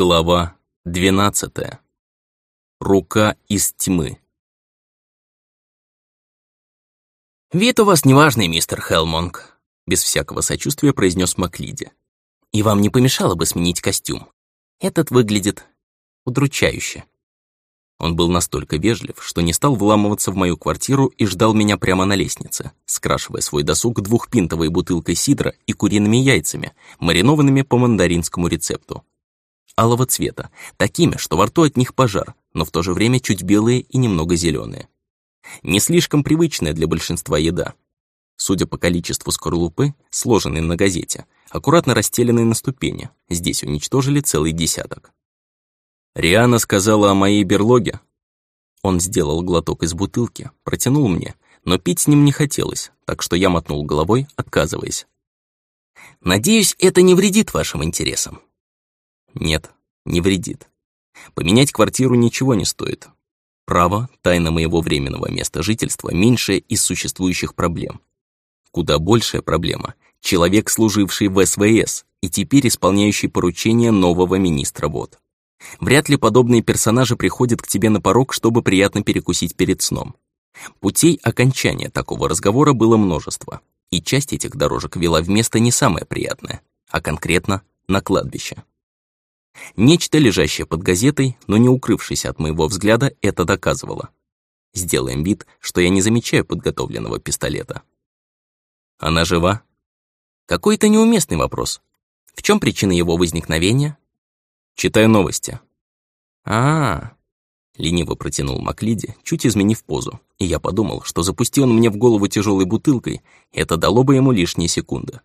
Глава двенадцатая. Рука из тьмы. «Вид у вас неважный, мистер Хелмонг», — без всякого сочувствия произнес Маклиди. «И вам не помешало бы сменить костюм. Этот выглядит удручающе». Он был настолько вежлив, что не стал вламываться в мою квартиру и ждал меня прямо на лестнице, скрашивая свой досуг двухпинтовой бутылкой сидра и куриными яйцами, маринованными по мандаринскому рецепту алого цвета, такими, что во рту от них пожар, но в то же время чуть белые и немного зеленые. Не слишком привычная для большинства еда. Судя по количеству скорлупы, сложенной на газете, аккуратно расстеленной на ступени, здесь уничтожили целый десяток. Риана сказала о моей берлоге. Он сделал глоток из бутылки, протянул мне, но пить с ним не хотелось, так что я мотнул головой, отказываясь. «Надеюсь, это не вредит вашим интересам». Нет, не вредит. Поменять квартиру ничего не стоит. Право, тайна моего временного места жительства меньшая из существующих проблем. Куда большая проблема — человек, служивший в СВС и теперь исполняющий поручения нового министра вод. Вряд ли подобные персонажи приходят к тебе на порог, чтобы приятно перекусить перед сном. Путей окончания такого разговора было множество, и часть этих дорожек вела в место не самое приятное, а конкретно на кладбище. Нечто, лежащее под газетой, но не укрывшееся от моего взгляда, это доказывало. Сделаем вид, что я не замечаю подготовленного пистолета. Она жива? Какой-то неуместный вопрос. В чем причина его возникновения? Читаю новости. А, -а, -а лениво протянул Маклиди, чуть изменив позу, и я подумал, что запусти он мне в голову тяжелой бутылкой, это дало бы ему лишние секунды.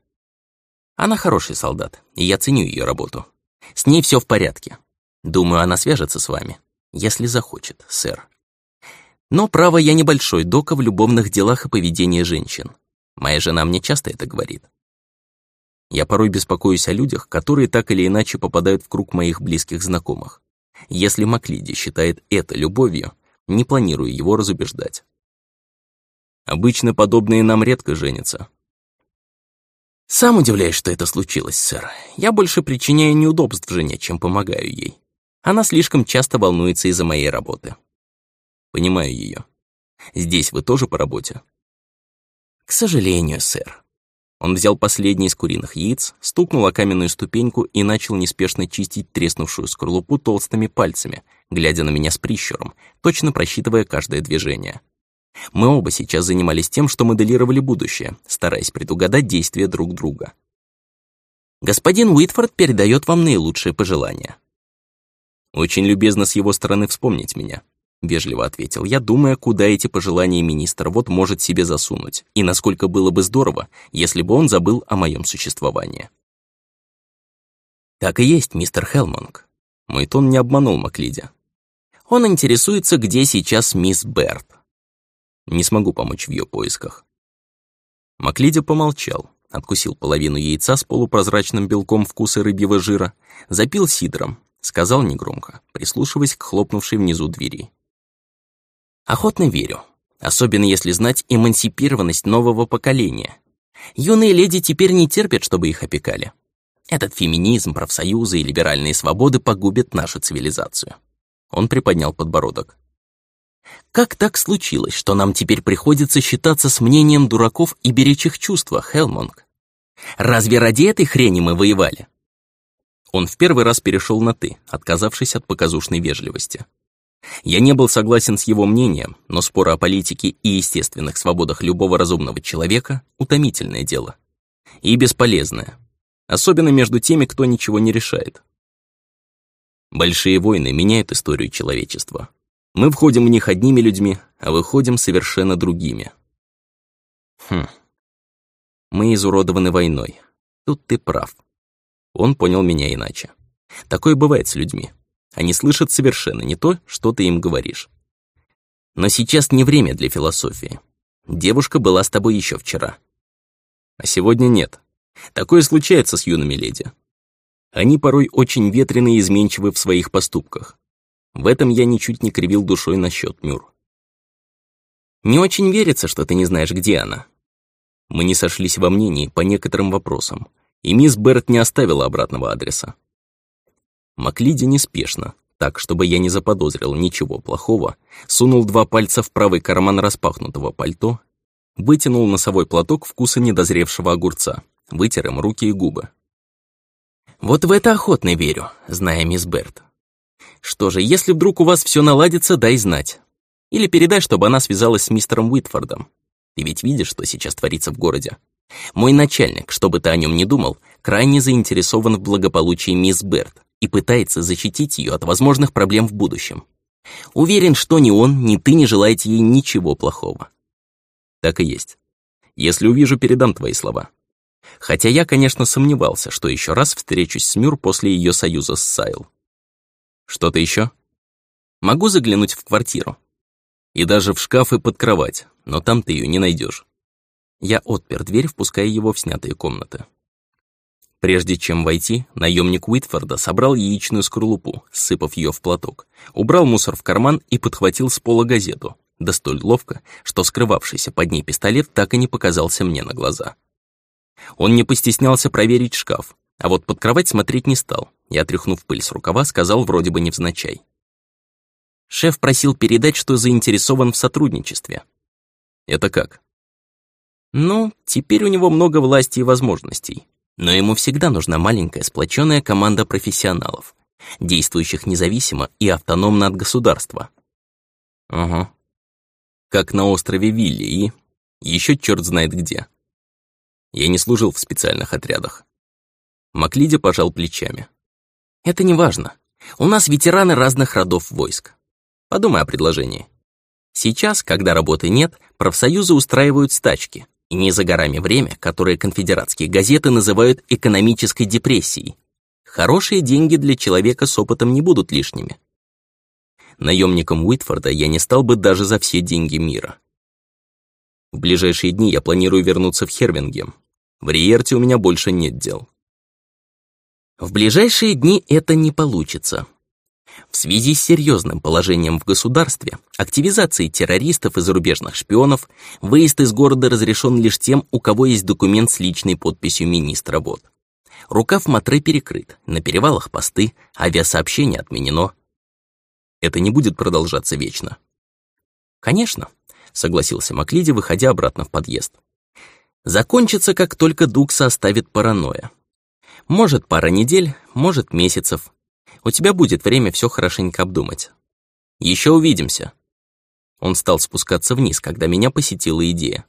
Она хороший солдат, и я ценю ее работу. С ней все в порядке. Думаю, она свяжется с вами, если захочет, сэр. Но, право, я небольшой дока в любовных делах и поведении женщин. Моя жена мне часто это говорит. Я порой беспокоюсь о людях, которые так или иначе попадают в круг моих близких знакомых. Если Маклиди считает это любовью, не планирую его разубеждать. Обычно подобные нам редко женятся, сам удивляюсь, что это случилось, сэр. Я больше причиняю неудобств жене, чем помогаю ей. Она слишком часто волнуется из-за моей работы. Понимаю ее. Здесь вы тоже по работе? К сожалению, сэр. Он взял последний из куриных яиц, стукнул о каменную ступеньку и начал неспешно чистить треснувшую скорлупу толстыми пальцами, глядя на меня с прищуром, точно просчитывая каждое движение. Мы оба сейчас занимались тем, что моделировали будущее, стараясь предугадать действия друг друга. Господин Уитфорд передает вам наилучшие пожелания. Очень любезно с его стороны вспомнить меня, вежливо ответил я, думая, куда эти пожелания министр вот может себе засунуть, и насколько было бы здорово, если бы он забыл о моем существовании. Так и есть, мистер Хелмонг. Мой тон не обманул Маклиди. Он интересуется, где сейчас мисс Берт. Не смогу помочь в ее поисках. Маклидя помолчал, откусил половину яйца с полупрозрачным белком вкуса рыбьего жира, запил сидром, сказал негромко, прислушиваясь к хлопнувшей внизу двери. «Охотно верю, особенно если знать эмансипированность нового поколения. Юные леди теперь не терпят, чтобы их опекали. Этот феминизм, профсоюзы и либеральные свободы погубят нашу цивилизацию». Он приподнял подбородок. Как так случилось, что нам теперь приходится считаться с мнением дураков и беречь их чувства, Хелмонг? Разве ради этой хрени мы воевали? Он в первый раз перешел на «ты», отказавшись от показушной вежливости. Я не был согласен с его мнением, но споры о политике и естественных свободах любого разумного человека — утомительное дело. И бесполезное. Особенно между теми, кто ничего не решает. Большие войны меняют историю человечества. Мы входим в них одними людьми, а выходим совершенно другими. Хм. Мы изуродованы войной. Тут ты прав. Он понял меня иначе. Такое бывает с людьми. Они слышат совершенно не то, что ты им говоришь. Но сейчас не время для философии. Девушка была с тобой еще вчера. А сегодня нет. Такое случается с юными леди. Они порой очень ветрены и изменчивы в своих поступках. В этом я ничуть не кривил душой насчет Мюр. Не очень верится, что ты не знаешь, где она. Мы не сошлись во мнении по некоторым вопросам, и мисс Берт не оставила обратного адреса. Маклиди неспешно, так, чтобы я не заподозрил ничего плохого, сунул два пальца в правый карман распахнутого пальто, вытянул носовой платок вкуса недозревшего огурца, вытер им руки и губы. Вот в это охотно верю, зная мисс Берт. Что же, если вдруг у вас все наладится, дай знать. Или передай, чтобы она связалась с мистером Уитфордом. Ты ведь видишь, что сейчас творится в городе. Мой начальник, что бы ты о нем ни думал, крайне заинтересован в благополучии мисс Берт и пытается защитить ее от возможных проблем в будущем. Уверен, что ни он, ни ты не желаете ей ничего плохого. Так и есть. Если увижу, передам твои слова. Хотя я, конечно, сомневался, что еще раз встречусь с Мюр после ее союза с Сайл. Что-то еще? Могу заглянуть в квартиру. И даже в шкаф и под кровать, но там ты ее не найдешь. Я отпер дверь, впуская его в снятые комнаты. Прежде чем войти, наемник Уитфорда собрал яичную скорлупу, сыпав ее в платок, убрал мусор в карман и подхватил с пола газету, да столь ловко, что скрывавшийся под ней пистолет так и не показался мне на глаза. Он не постеснялся проверить шкаф, а вот под кровать смотреть не стал и, отряхнув пыль с рукава, сказал вроде бы невзначай. Шеф просил передать, что заинтересован в сотрудничестве. Это как? Ну, теперь у него много власти и возможностей. Но ему всегда нужна маленькая сплоченная команда профессионалов, действующих независимо и автономно от государства. Ага. Как на острове Вилли и... еще черт знает где. Я не служил в специальных отрядах. Маклиди пожал плечами. Это не важно. У нас ветераны разных родов войск. Подумай о предложении. Сейчас, когда работы нет, профсоюзы устраивают стачки, и не за горами время, которое конфедератские газеты называют экономической депрессией. Хорошие деньги для человека с опытом не будут лишними. Наемником Уитфорда я не стал бы даже за все деньги мира. В ближайшие дни я планирую вернуться в Хервингем. В Риерте у меня больше нет дел. В ближайшие дни это не получится. В связи с серьезным положением в государстве, активизацией террористов и зарубежных шпионов, выезд из города разрешен лишь тем, у кого есть документ с личной подписью министра ВОД. Рукав Матры перекрыт, на перевалах посты, авиасообщение отменено. Это не будет продолжаться вечно. Конечно, согласился Маклиди, выходя обратно в подъезд. Закончится, как только Дукса оставит паранойя. Может, пара недель, может, месяцев, у тебя будет время все хорошенько обдумать. Еще увидимся». Он стал спускаться вниз, когда меня посетила идея.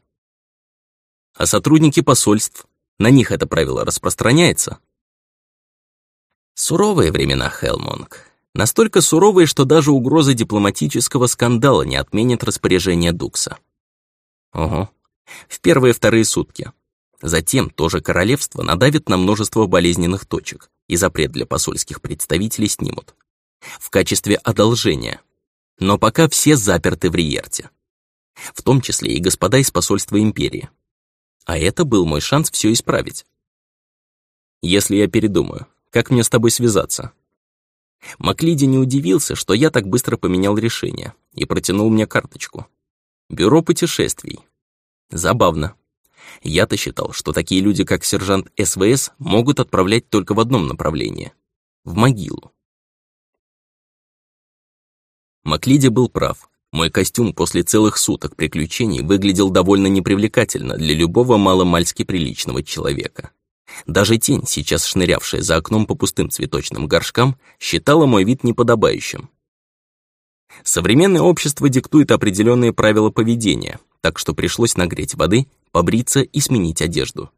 «А сотрудники посольств? На них это правило распространяется?» Суровые времена, Хелмонг. Настолько суровые, что даже угроза дипломатического скандала не отменит распоряжение Дукса. Ого. В первые-вторые сутки. Затем тоже королевство надавит на множество болезненных точек, и запрет для посольских представителей снимут. В качестве одолжения. Но пока все заперты в Риерте. В том числе и господа из посольства империи. А это был мой шанс все исправить. Если я передумаю, как мне с тобой связаться? Маклиди не удивился, что я так быстро поменял решение и протянул мне карточку. Бюро путешествий. Забавно. Я-то считал, что такие люди, как сержант СВС, могут отправлять только в одном направлении — в могилу. Маклиди был прав. Мой костюм после целых суток приключений выглядел довольно непривлекательно для любого маломальски приличного человека. Даже тень, сейчас шнырявшая за окном по пустым цветочным горшкам, считала мой вид неподобающим. Современное общество диктует определенные правила поведения, так что пришлось нагреть воды побриться и сменить одежду.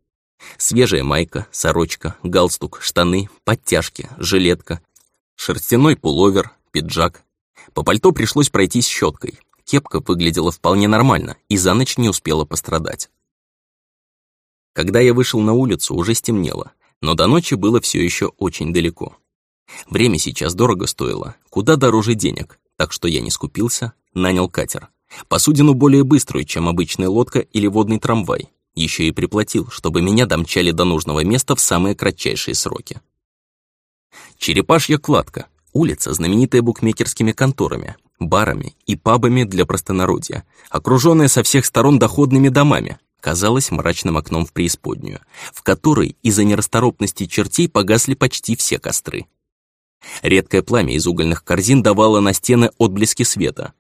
Свежая майка, сорочка, галстук, штаны, подтяжки, жилетка, шерстяной пуловер, пиджак. По пальто пришлось пройтись щеткой. Кепка выглядела вполне нормально и за ночь не успела пострадать. Когда я вышел на улицу, уже стемнело, но до ночи было все еще очень далеко. Время сейчас дорого стоило, куда дороже денег, так что я не скупился, нанял катер. Посудину более быструю, чем обычная лодка или водный трамвай. Еще и приплатил, чтобы меня домчали до нужного места в самые кратчайшие сроки. Черепашья кладка. Улица, знаменитая букмекерскими конторами, барами и пабами для простонародья, окруженная со всех сторон доходными домами, казалась мрачным окном в преисподнюю, в которой из-за нерасторопности чертей погасли почти все костры. Редкое пламя из угольных корзин давало на стены отблески света.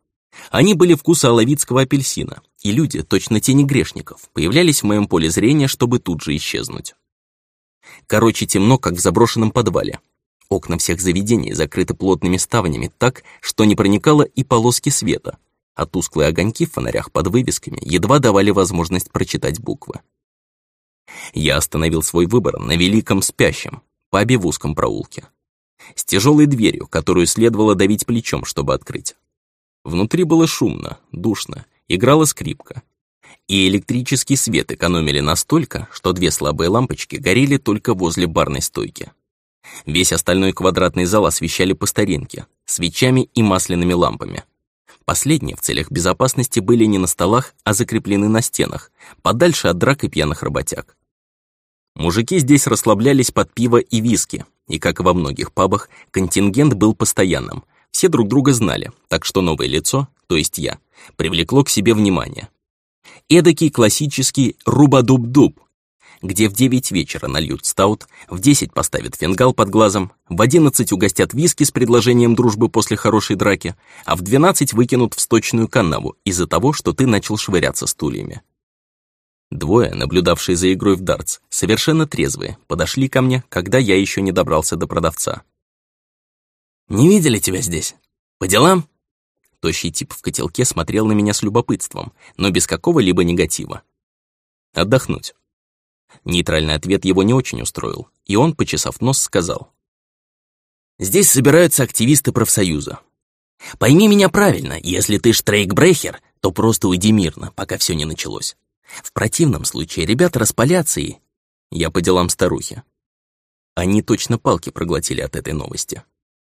Они были вкуса оловицкого апельсина, и люди, точно тени грешников, появлялись в моем поле зрения, чтобы тут же исчезнуть. Короче, темно, как в заброшенном подвале. Окна всех заведений закрыты плотными ставнями так, что не проникало и полоски света, а тусклые огоньки в фонарях под вывесками едва давали возможность прочитать буквы. Я остановил свой выбор на Великом Спящем, пабе в узком проулке. С тяжелой дверью, которую следовало давить плечом, чтобы открыть. Внутри было шумно, душно, играла скрипка. И электрический свет экономили настолько, что две слабые лампочки горели только возле барной стойки. Весь остальной квадратный зал освещали по старинке, свечами и масляными лампами. Последние в целях безопасности были не на столах, а закреплены на стенах, подальше от драк и пьяных работяг. Мужики здесь расслаблялись под пиво и виски, и, как во многих пабах, контингент был постоянным. Все друг друга знали, так что новое лицо, то есть я, привлекло к себе внимание. Эдакий классический рубадуб-дуб, где в 9 вечера нальют стаут, в 10 поставят фингал под глазом, в 11 угостят виски с предложением дружбы после хорошей драки, а в 12 выкинут в сточную канаву из-за того, что ты начал швыряться стульями. Двое, наблюдавшие за игрой в дартс, совершенно трезвые, подошли ко мне, когда я еще не добрался до продавца. «Не видели тебя здесь? По делам?» Тощий тип в котелке смотрел на меня с любопытством, но без какого-либо негатива. «Отдохнуть». Нейтральный ответ его не очень устроил, и он, почесав нос, сказал. «Здесь собираются активисты профсоюза. Пойми меня правильно, если ты штрейкбрехер, то просто уйди мирно, пока все не началось. В противном случае ребята распалятся и... Я по делам старухи. Они точно палки проглотили от этой новости.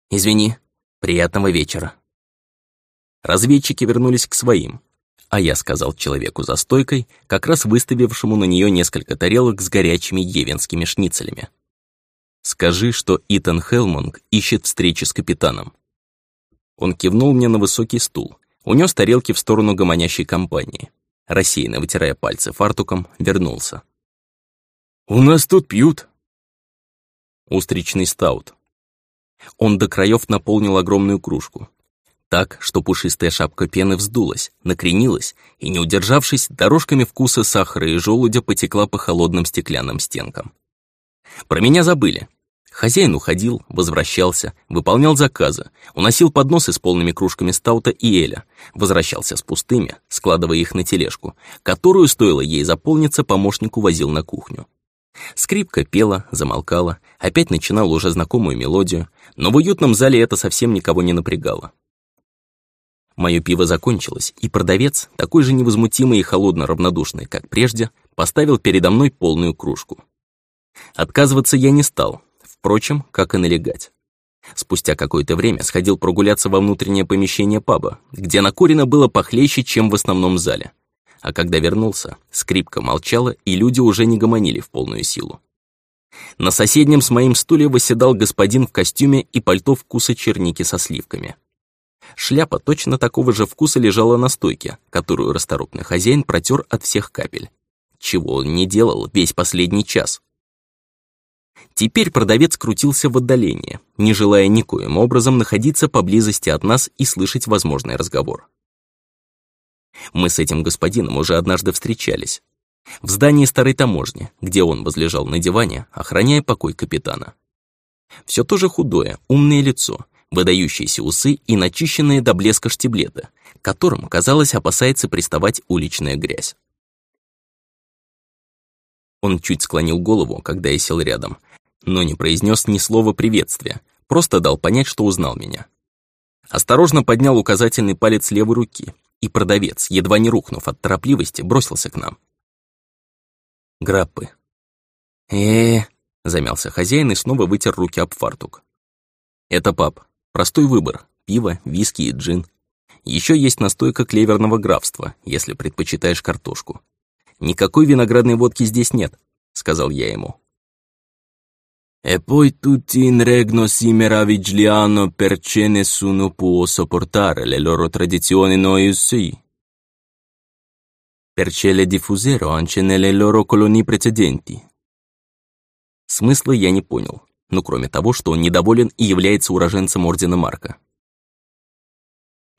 Извини, приятного вечера. Разведчики вернулись к своим, а я сказал человеку за стойкой, как раз выставившему на нее несколько тарелок с горячими евенскими шницелями. «Скажи, что Итан Хелмонг ищет встречи с капитаном». Он кивнул мне на высокий стул, унес тарелки в сторону гомонящей компании рассеянно вытирая пальцы фартуком, вернулся. «У нас тут пьют». Устричный стаут. Он до краев наполнил огромную кружку. Так, что пушистая шапка пены вздулась, накренилась и, не удержавшись, дорожками вкуса сахара и желудя потекла по холодным стеклянным стенкам. Про меня забыли, Хозяин уходил, возвращался, выполнял заказы, уносил подносы с полными кружками стаута и эля, возвращался с пустыми, складывая их на тележку, которую, стоило ей заполниться, помощник увозил на кухню. Скрипка пела, замолкала, опять начинала уже знакомую мелодию, но в уютном зале это совсем никого не напрягало. Мое пиво закончилось, и продавец, такой же невозмутимый и холодно равнодушный, как прежде, поставил передо мной полную кружку. Отказываться я не стал, Впрочем, как и налегать. Спустя какое-то время сходил прогуляться во внутреннее помещение паба, где накурено было похлеще, чем в основном зале. А когда вернулся, скрипка молчала, и люди уже не гомонили в полную силу. На соседнем с моим стуле восседал господин в костюме и пальто вкуса черники со сливками. Шляпа точно такого же вкуса лежала на стойке, которую расторопный хозяин протер от всех капель. Чего он не делал весь последний час. Теперь продавец крутился в отдалении, не желая никоим образом находиться поблизости от нас и слышать возможный разговор. Мы с этим господином уже однажды встречались. В здании старой таможни, где он возлежал на диване, охраняя покой капитана. Все то же худое, умное лицо, выдающиеся усы и начищенные до блеска штиблеты, которым, казалось, опасается приставать уличная грязь. Он чуть склонил голову, когда я сел рядом, но не произнес ни слова приветствия, просто дал понять, что узнал меня. Осторожно поднял указательный палец левой руки, и продавец, едва не рухнув от торопливости, бросился к нам. Граппы. э, замялся хозяин и снова вытер руки об фартук. «Это пап. Простой выбор. Пиво, виски и джин. Еще есть настойка клеверного графства, если предпочитаешь картошку. Никакой виноградной водки здесь нет», — сказал я ему. E poi tutti in regno si meravigliano perché nessuno può sopportare le loro tradizioni noi sì. Perché le diffusero anche nelle loro colonie precedenti. Смысла я не понял, ну кроме того, что он недоволен и является уроженцем Ордена Марка.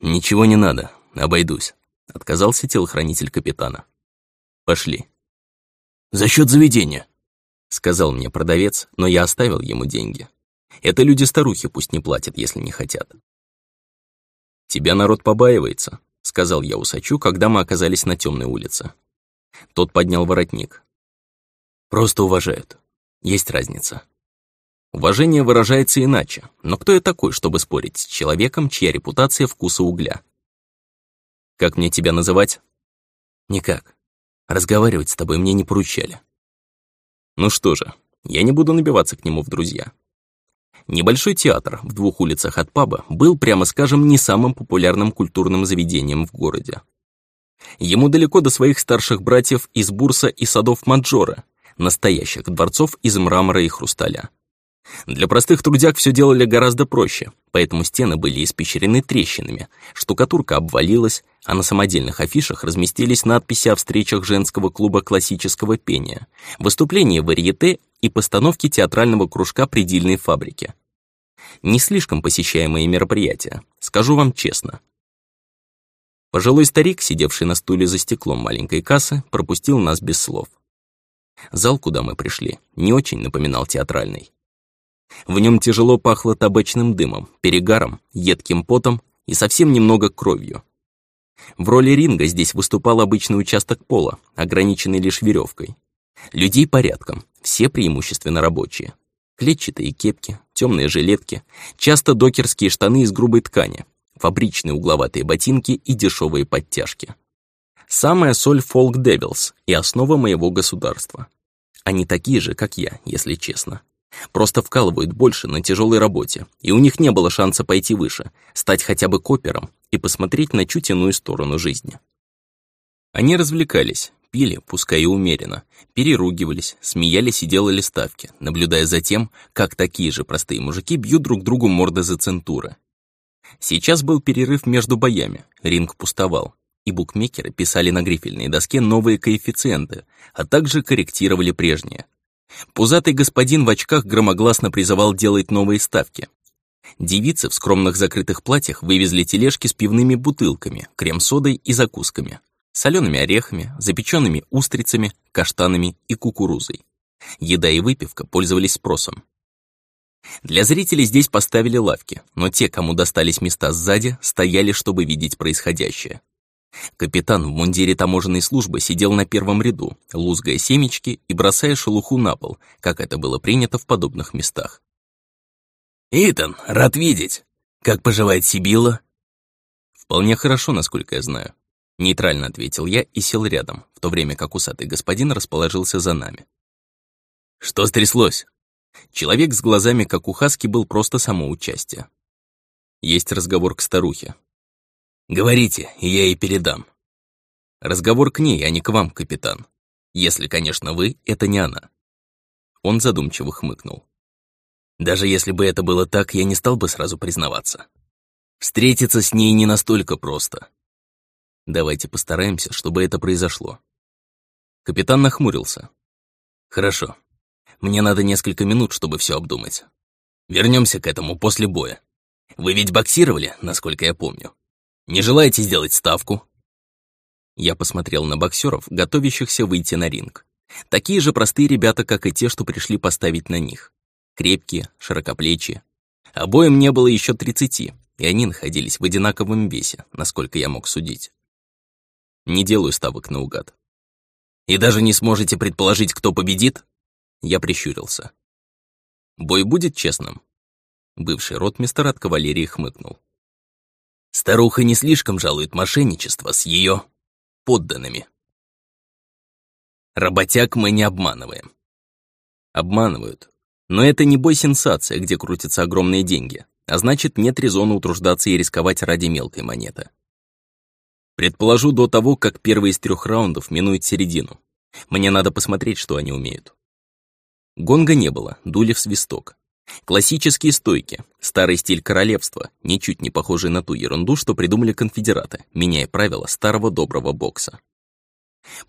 «Ничего не надо, обойдусь», — отказался телохранитель капитана. «Пошли». «За счет заведения», — сказал мне продавец, но я оставил ему деньги. Это люди-старухи пусть не платят, если не хотят. «Тебя народ побаивается», — сказал я усачу, когда мы оказались на темной улице. Тот поднял воротник. «Просто уважают. Есть разница». Уважение выражается иначе, но кто я такой, чтобы спорить с человеком, чья репутация вкуса угля? Как мне тебя называть? Никак. Разговаривать с тобой мне не поручали. Ну что же, я не буду набиваться к нему в друзья. Небольшой театр в двух улицах от паба был, прямо скажем, не самым популярным культурным заведением в городе. Ему далеко до своих старших братьев из Бурса и садов Маджора, настоящих дворцов из мрамора и хрусталя. Для простых трудяг все делали гораздо проще, поэтому стены были испещрены трещинами, штукатурка обвалилась, а на самодельных афишах разместились надписи о встречах женского клуба классического пения, выступлении варьете и постановке театрального кружка предельной фабрики. Не слишком посещаемые мероприятия, скажу вам честно. Пожилой старик, сидевший на стуле за стеклом маленькой кассы, пропустил нас без слов. Зал, куда мы пришли, не очень напоминал театральный. В нем тяжело пахло табачным дымом, перегаром, едким потом и совсем немного кровью. В роли ринга здесь выступал обычный участок пола, ограниченный лишь веревкой. Людей порядком, все преимущественно рабочие. Клетчатые кепки, темные жилетки, часто докерские штаны из грубой ткани, фабричные угловатые ботинки и дешевые подтяжки. Самая соль Folk Devils и основа моего государства. Они такие же, как я, если честно. Просто вкалывают больше на тяжелой работе, и у них не было шанса пойти выше, стать хотя бы копером и посмотреть на чуть иную сторону жизни. Они развлекались, пили, пускай и умеренно, переругивались, смеялись и делали ставки, наблюдая за тем, как такие же простые мужики бьют друг другу морды за центуры. Сейчас был перерыв между боями, ринг пустовал, и букмекеры писали на грифельной доске новые коэффициенты, а также корректировали прежние, Пузатый господин в очках громогласно призывал делать новые ставки. Девицы в скромных закрытых платьях вывезли тележки с пивными бутылками, крем-содой и закусками, солеными орехами, запеченными устрицами, каштанами и кукурузой. Еда и выпивка пользовались спросом. Для зрителей здесь поставили лавки, но те, кому достались места сзади, стояли, чтобы видеть происходящее. Капитан в мундире таможенной службы сидел на первом ряду, лузгая семечки и бросая шелуху на пол, как это было принято в подобных местах. «Итан, рад видеть! Как поживает Сибила?» «Вполне хорошо, насколько я знаю», — нейтрально ответил я и сел рядом, в то время как усатый господин расположился за нами. «Что стряслось?» Человек с глазами, как у Хаски, был просто само участие. Есть разговор к старухе, Говорите, и я ей передам. Разговор к ней, а не к вам, капитан. Если, конечно, вы — это не она. Он задумчиво хмыкнул. Даже если бы это было так, я не стал бы сразу признаваться. Встретиться с ней не настолько просто. Давайте постараемся, чтобы это произошло. Капитан нахмурился. Хорошо. Мне надо несколько минут, чтобы все обдумать. Вернемся к этому после боя. Вы ведь боксировали, насколько я помню. Не желаете сделать ставку?» Я посмотрел на боксеров, готовящихся выйти на ринг. Такие же простые ребята, как и те, что пришли поставить на них. Крепкие, широкоплечие. Обоим не было еще тридцати, и они находились в одинаковом весе, насколько я мог судить. Не делаю ставок наугад. «И даже не сможете предположить, кто победит?» Я прищурился. «Бой будет честным?» Бывший ротмистер от кавалерии хмыкнул. Старуха не слишком жалует мошенничество с ее подданными. Работяг мы не обманываем. Обманывают. Но это не бой-сенсация, где крутятся огромные деньги, а значит, нет резона утруждаться и рисковать ради мелкой монеты. Предположу до того, как первый из трех раундов минует середину. Мне надо посмотреть, что они умеют. Гонга не было, дули в свисток. Классические стойки, старый стиль королевства, ничуть не похожий на ту ерунду, что придумали конфедераты, меняя правила старого доброго бокса.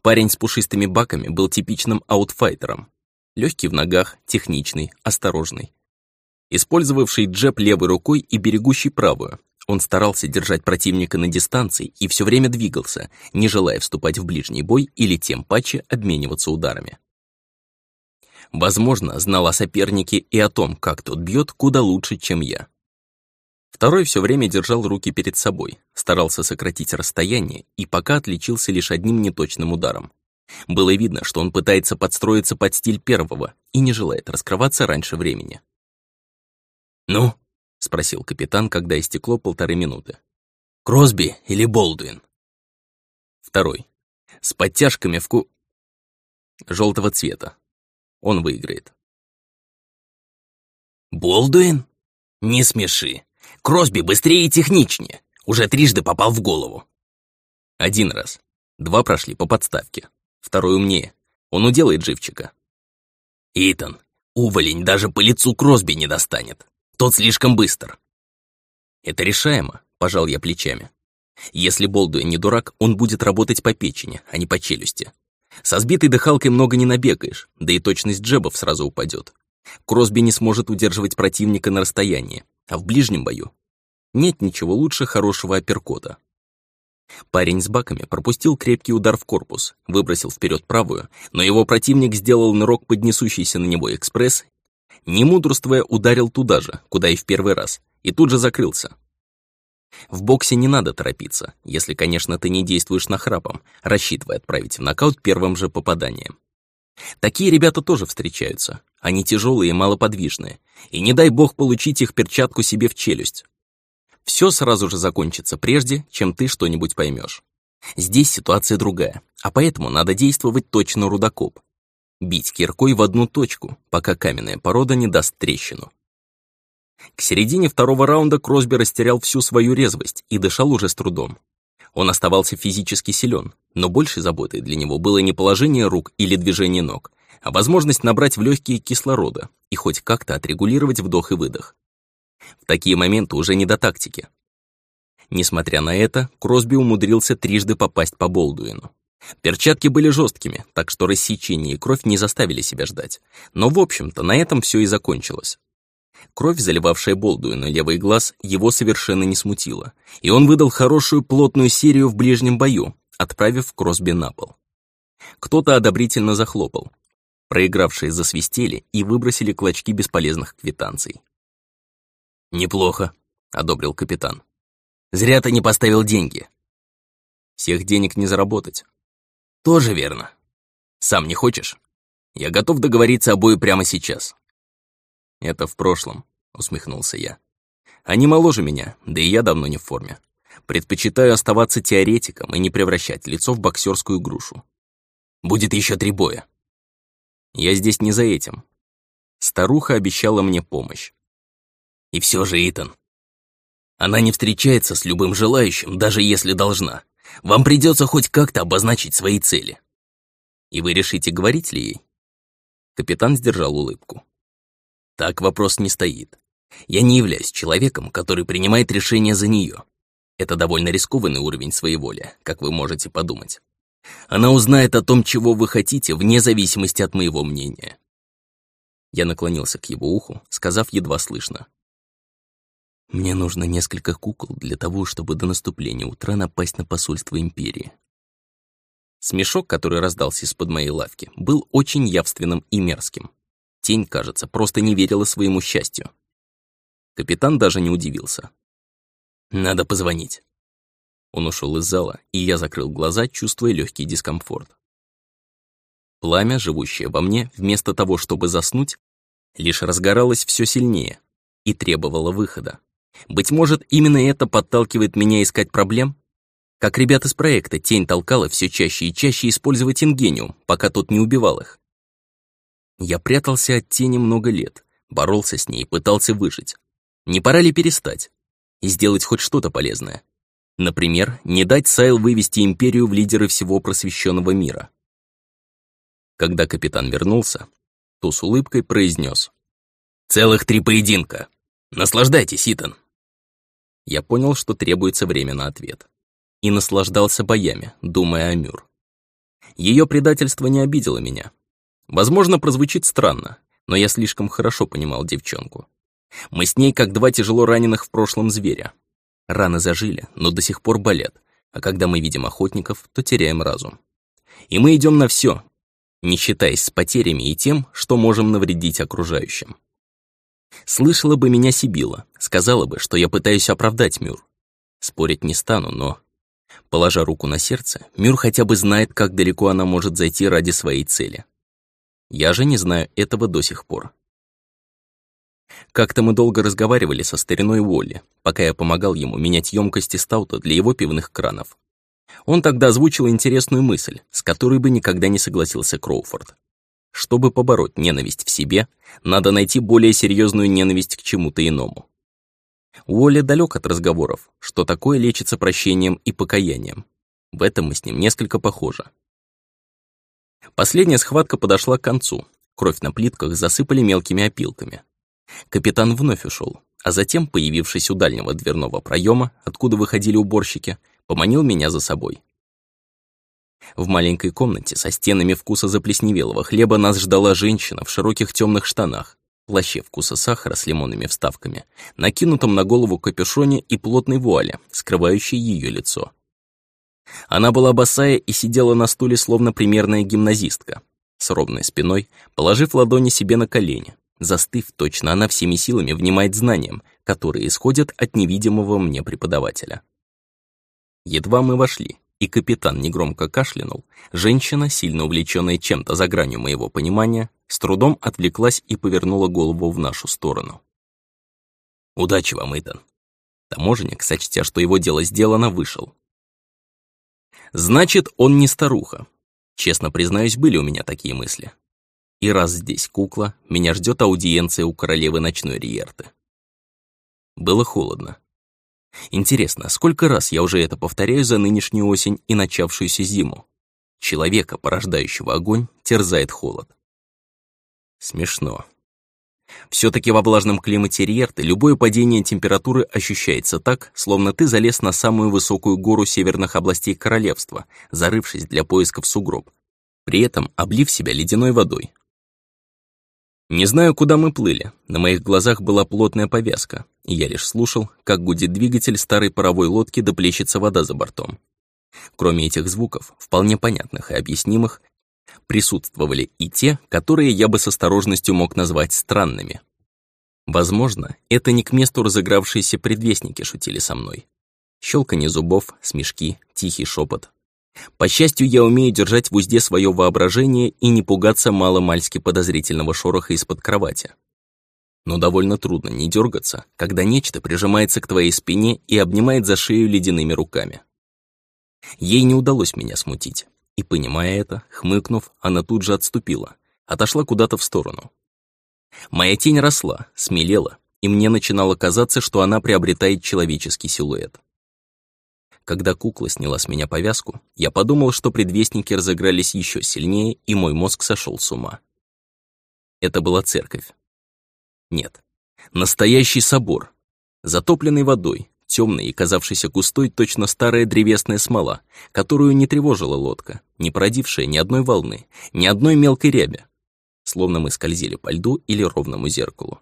Парень с пушистыми баками был типичным аутфайтером. Легкий в ногах, техничный, осторожный. использовавший джеб левой рукой и берегущий правую. Он старался держать противника на дистанции и все время двигался, не желая вступать в ближний бой или тем паче обмениваться ударами. Возможно, знал о сопернике и о том, как тот бьет, куда лучше, чем я. Второй все время держал руки перед собой, старался сократить расстояние и пока отличился лишь одним неточным ударом. Было видно, что он пытается подстроиться под стиль первого и не желает раскрываться раньше времени. «Ну?» — спросил капитан, когда истекло полторы минуты. «Кросби или Болдуин?» Второй. С подтяжками в ку... желтого цвета. Он выиграет. «Болдуин? Не смеши. Кросби быстрее и техничнее. Уже трижды попал в голову». Один раз. Два прошли по подставке. Второй умнее. Он уделает живчика. «Итан, уволень даже по лицу Кросби не достанет. Тот слишком быстр». «Это решаемо», — пожал я плечами. «Если Болдуин не дурак, он будет работать по печени, а не по челюсти. Со сбитой дыхалкой много не набегаешь, да и точность джебов сразу упадет. Кросби не сможет удерживать противника на расстоянии, а в ближнем бою нет ничего лучше хорошего апперкота. Парень с баками пропустил крепкий удар в корпус, выбросил вперед правую, но его противник сделал нырок под несущийся на него экспресс, не мудрствуя ударил туда же, куда и в первый раз, и тут же закрылся. В боксе не надо торопиться, если, конечно, ты не действуешь нахрапом, рассчитывая отправить в нокаут первым же попаданием. Такие ребята тоже встречаются. Они тяжелые и малоподвижные. И не дай бог получить их перчатку себе в челюсть. Все сразу же закончится прежде, чем ты что-нибудь поймешь. Здесь ситуация другая, а поэтому надо действовать точно рудокоп. Бить киркой в одну точку, пока каменная порода не даст трещину. К середине второго раунда Кросби растерял всю свою резвость и дышал уже с трудом. Он оставался физически силен, но большей заботой для него было не положение рук или движение ног, а возможность набрать в легкие кислорода и хоть как-то отрегулировать вдох и выдох. В такие моменты уже не до тактики. Несмотря на это, Кросби умудрился трижды попасть по Болдуину. Перчатки были жесткими, так что рассечение и кровь не заставили себя ждать. Но, в общем-то, на этом все и закончилось. Кровь, заливавшая Болдуина левый глаз, его совершенно не смутила, и он выдал хорошую плотную серию в ближнем бою, отправив Кросби на пол. Кто-то одобрительно захлопал. Проигравшие засвистели и выбросили клочки бесполезных квитанций. «Неплохо», — одобрил капитан. «Зря ты не поставил деньги». «Всех денег не заработать». «Тоже верно. Сам не хочешь? Я готов договориться о бою прямо сейчас». «Это в прошлом», — усмехнулся я. «Они моложе меня, да и я давно не в форме. Предпочитаю оставаться теоретиком и не превращать лицо в боксерскую грушу. Будет еще три боя». «Я здесь не за этим». Старуха обещала мне помощь. И все же, Итан, она не встречается с любым желающим, даже если должна. Вам придется хоть как-то обозначить свои цели. И вы решите, говорить ли ей? Капитан сдержал улыбку. Так вопрос не стоит. Я не являюсь человеком, который принимает решения за нее. Это довольно рискованный уровень своеволия, как вы можете подумать. Она узнает о том, чего вы хотите, вне зависимости от моего мнения. Я наклонился к его уху, сказав едва слышно. Мне нужно несколько кукол для того, чтобы до наступления утра напасть на посольство Империи. Смешок, который раздался из-под моей лавки, был очень явственным и мерзким. Тень, кажется, просто не верила своему счастью. Капитан даже не удивился. «Надо позвонить». Он ушел из зала, и я закрыл глаза, чувствуя легкий дискомфорт. Пламя, живущее во мне, вместо того, чтобы заснуть, лишь разгоралось все сильнее и требовало выхода. Быть может, именно это подталкивает меня искать проблем? Как ребята с проекта, тень толкала все чаще и чаще использовать ингениум, пока тот не убивал их. Я прятался от тени много лет, боролся с ней, пытался выжить. Не пора ли перестать? И сделать хоть что-то полезное? Например, не дать Сайл вывести Империю в лидеры всего просвещенного мира. Когда капитан вернулся, то с улыбкой произнес. «Целых три поединка. Наслаждайтесь, Итан». Я понял, что требуется время на ответ. И наслаждался боями, думая о Мюр. Ее предательство не обидело меня, Возможно, прозвучит странно, но я слишком хорошо понимал девчонку. Мы с ней как два тяжело раненых в прошлом зверя. Раны зажили, но до сих пор болят, а когда мы видим охотников, то теряем разум. И мы идем на все, не считаясь с потерями и тем, что можем навредить окружающим. Слышала бы меня Сибила, сказала бы, что я пытаюсь оправдать Мюр. Спорить не стану, но... Положа руку на сердце, Мюр хотя бы знает, как далеко она может зайти ради своей цели. Я же не знаю этого до сих пор. Как-то мы долго разговаривали со стариной Уолли, пока я помогал ему менять емкости стаута для его пивных кранов. Он тогда озвучил интересную мысль, с которой бы никогда не согласился Кроуфорд. Чтобы побороть ненависть в себе, надо найти более серьезную ненависть к чему-то иному. Уолли далек от разговоров, что такое лечится прощением и покаянием. В этом мы с ним несколько похожи. Последняя схватка подошла к концу. Кровь на плитках засыпали мелкими опилками. Капитан вновь ушел, а затем, появившись у дальнего дверного проема, откуда выходили уборщики, поманил меня за собой. В маленькой комнате со стенами вкуса заплесневелого хлеба нас ждала женщина в широких темных штанах, плаще вкуса сахара с лимонными вставками, накинутом на голову капюшоне и плотной вуале, скрывающей ее лицо. Она была босая и сидела на стуле, словно примерная гимназистка, с ровной спиной, положив ладони себе на колени. Застыв точно, она всеми силами внимает знаниям, которые исходят от невидимого мне преподавателя. Едва мы вошли, и капитан негромко кашлянул, женщина, сильно увлеченная чем-то за гранью моего понимания, с трудом отвлеклась и повернула голову в нашу сторону. «Удачи вам, Итан!» Таможенник, сочтя, что его дело сделано, вышел. Значит, он не старуха. Честно признаюсь, были у меня такие мысли. И раз здесь кукла, меня ждет аудиенция у королевы ночной Риерты. Было холодно. Интересно, сколько раз я уже это повторяю за нынешнюю осень и начавшуюся зиму? Человека, порождающего огонь, терзает холод. Смешно. Все-таки во влажном климате Риерты любое падение температуры ощущается так, словно ты залез на самую высокую гору северных областей королевства, зарывшись для поисков сугроб, при этом облив себя ледяной водой. Не знаю, куда мы плыли, на моих глазах была плотная повязка, и я лишь слушал, как гудит двигатель старой паровой лодки да плещется вода за бортом. Кроме этих звуков, вполне понятных и объяснимых, присутствовали и те, которые я бы с осторожностью мог назвать странными. Возможно, это не к месту разыгравшиеся предвестники шутили со мной. Щелканье зубов, смешки, тихий шепот. По счастью, я умею держать в узде свое воображение и не пугаться маломальски подозрительного шороха из-под кровати. Но довольно трудно не дергаться, когда нечто прижимается к твоей спине и обнимает за шею ледяными руками. Ей не удалось меня смутить. И, понимая это, хмыкнув, она тут же отступила, отошла куда-то в сторону. Моя тень росла, смелела, и мне начинало казаться, что она приобретает человеческий силуэт. Когда кукла сняла с меня повязку, я подумал, что предвестники разыгрались еще сильнее, и мой мозг сошел с ума. Это была церковь. Нет, настоящий собор, затопленный водой, темный и казавшийся густой точно старая древесная смола, которую не тревожила лодка, не породившая ни одной волны, ни одной мелкой ряби, словно мы скользили по льду или ровному зеркалу.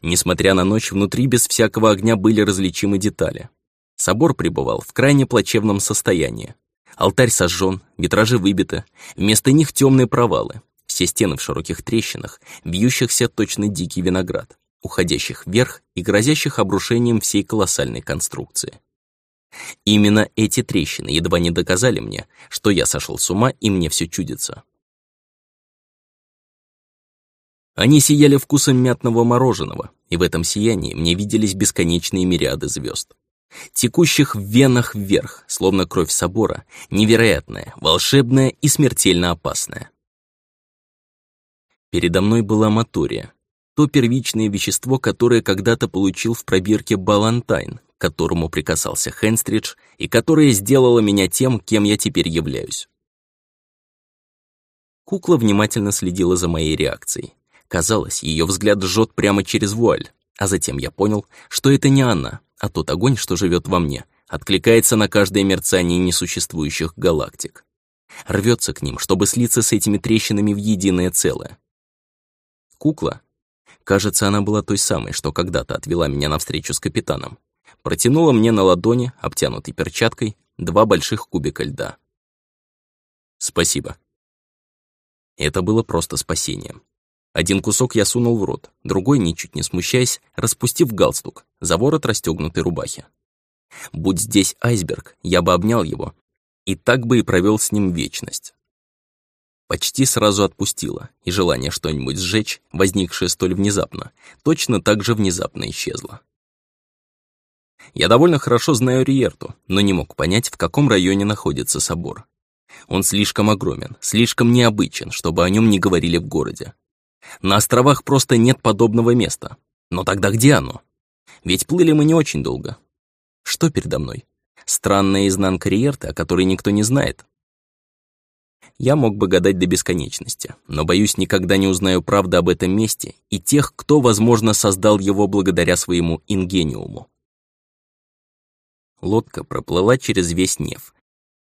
Несмотря на ночь, внутри без всякого огня были различимы детали. Собор пребывал в крайне плачевном состоянии. Алтарь сожжен, витражи выбиты, вместо них темные провалы, все стены в широких трещинах, бьющихся точно дикий виноград уходящих вверх и грозящих обрушением всей колоссальной конструкции. Именно эти трещины едва не доказали мне, что я сошел с ума и мне все чудится. Они сияли вкусом мятного мороженого, и в этом сиянии мне виделись бесконечные мириады звезд, текущих в венах вверх, словно кровь собора, невероятная, волшебная и смертельно опасная. Передо мной была Матория, то первичное вещество, которое когда-то получил в пробирке Балантайн, к которому прикасался Хенстридж, и которое сделало меня тем, кем я теперь являюсь. Кукла внимательно следила за моей реакцией. Казалось, ее взгляд жжет прямо через вуаль, а затем я понял, что это не она, а тот огонь, что живет во мне, откликается на каждое мерцание несуществующих галактик. Рвется к ним, чтобы слиться с этими трещинами в единое целое. Кукла Кажется, она была той самой, что когда-то отвела меня на встречу с капитаном. Протянула мне на ладони, обтянутой перчаткой, два больших кубика льда. Спасибо. Это было просто спасением. Один кусок я сунул в рот, другой, ничуть не смущаясь, распустив галстук, за ворот расстегнутой рубахи. Будь здесь айсберг, я бы обнял его, и так бы и провел с ним вечность. Почти сразу отпустила, и желание что-нибудь сжечь, возникшее столь внезапно, точно так же внезапно исчезло. Я довольно хорошо знаю Риерту, но не мог понять, в каком районе находится собор. Он слишком огромен, слишком необычен, чтобы о нем не говорили в городе. На островах просто нет подобного места. Но тогда где оно? Ведь плыли мы не очень долго. Что передо мной? Странная изнанка Риерты, о которой никто не знает. Я мог бы гадать до бесконечности, но, боюсь, никогда не узнаю правды об этом месте и тех, кто, возможно, создал его благодаря своему ингениуму. Лодка проплыла через весь Нев,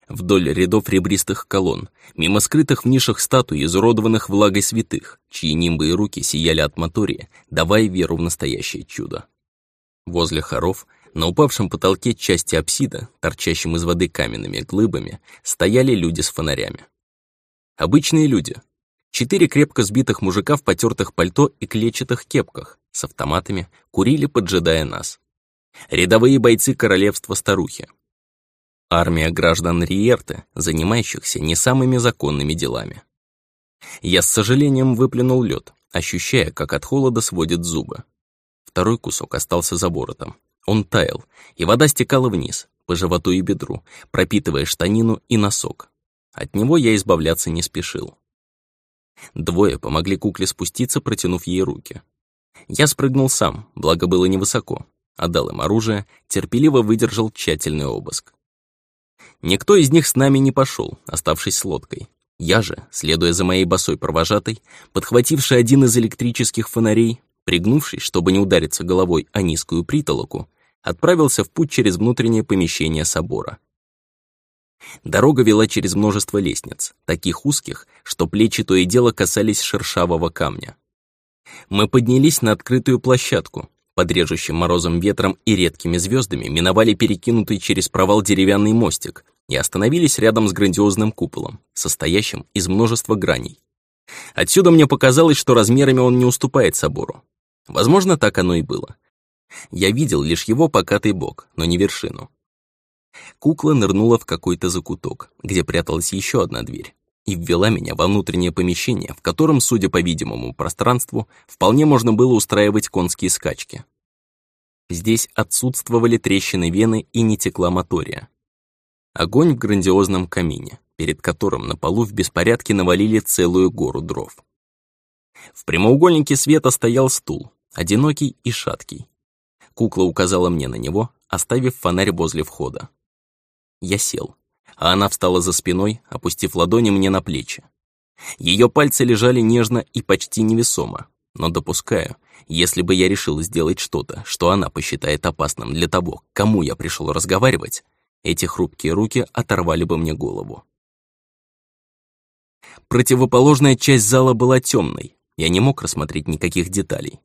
вдоль рядов ребристых колонн, мимо скрытых в нишах статуй, изуродованных влагой святых, чьи нимбы и руки сияли от мотория, давая веру в настоящее чудо. Возле хоров, на упавшем потолке части апсида, торчащим из воды каменными глыбами, стояли люди с фонарями. Обычные люди. Четыре крепко сбитых мужика в потертых пальто и клетчатых кепках с автоматами курили, поджидая нас. Рядовые бойцы королевства старухи, Армия граждан Риерты, занимающихся не самыми законными делами. Я с сожалением выплюнул лед, ощущая, как от холода сводит зубы. Второй кусок остался за воротом. Он таял, и вода стекала вниз, по животу и бедру, пропитывая штанину и носок. От него я избавляться не спешил. Двое помогли кукле спуститься, протянув ей руки. Я спрыгнул сам, благо было невысоко, отдал им оружие, терпеливо выдержал тщательный обыск. Никто из них с нами не пошел, оставшись с лодкой. Я же, следуя за моей босой провожатой, подхвативший один из электрических фонарей, пригнувшись, чтобы не удариться головой о низкую притолоку, отправился в путь через внутреннее помещение собора. Дорога вела через множество лестниц, таких узких, что плечи то и дело касались шершавого камня. Мы поднялись на открытую площадку, под режущим морозом ветром и редкими звездами миновали перекинутый через провал деревянный мостик и остановились рядом с грандиозным куполом, состоящим из множества граней. Отсюда мне показалось, что размерами он не уступает собору. Возможно, так оно и было. Я видел лишь его покатый бок, но не вершину. Кукла нырнула в какой-то закуток, где пряталась еще одна дверь и ввела меня во внутреннее помещение, в котором, судя по видимому пространству, вполне можно было устраивать конские скачки. Здесь отсутствовали трещины вены и не текла мотория. Огонь в грандиозном камине, перед которым на полу в беспорядке навалили целую гору дров. В прямоугольнике света стоял стул, одинокий и шаткий. Кукла указала мне на него, оставив фонарь возле входа. Я сел а она встала за спиной, опустив ладони мне на плечи. Ее пальцы лежали нежно и почти невесомо, но допускаю, если бы я решил сделать что-то, что она посчитает опасным для того, кому я пришел разговаривать, эти хрупкие руки оторвали бы мне голову. Противоположная часть зала была темной, я не мог рассмотреть никаких деталей.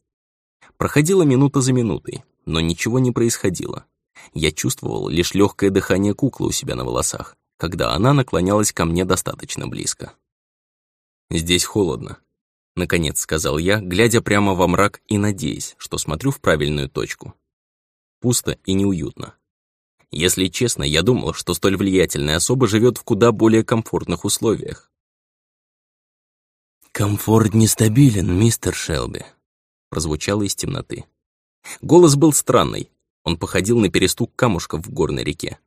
Проходила минута за минутой, но ничего не происходило. Я чувствовал лишь легкое дыхание куклы у себя на волосах, когда она наклонялась ко мне достаточно близко. «Здесь холодно», — наконец сказал я, глядя прямо во мрак и надеясь, что смотрю в правильную точку. Пусто и неуютно. Если честно, я думал, что столь влиятельная особа живет в куда более комфортных условиях. «Комфорт нестабилен, мистер Шелби», — прозвучало из темноты. Голос был странный, он походил на перестук камушков в горной реке.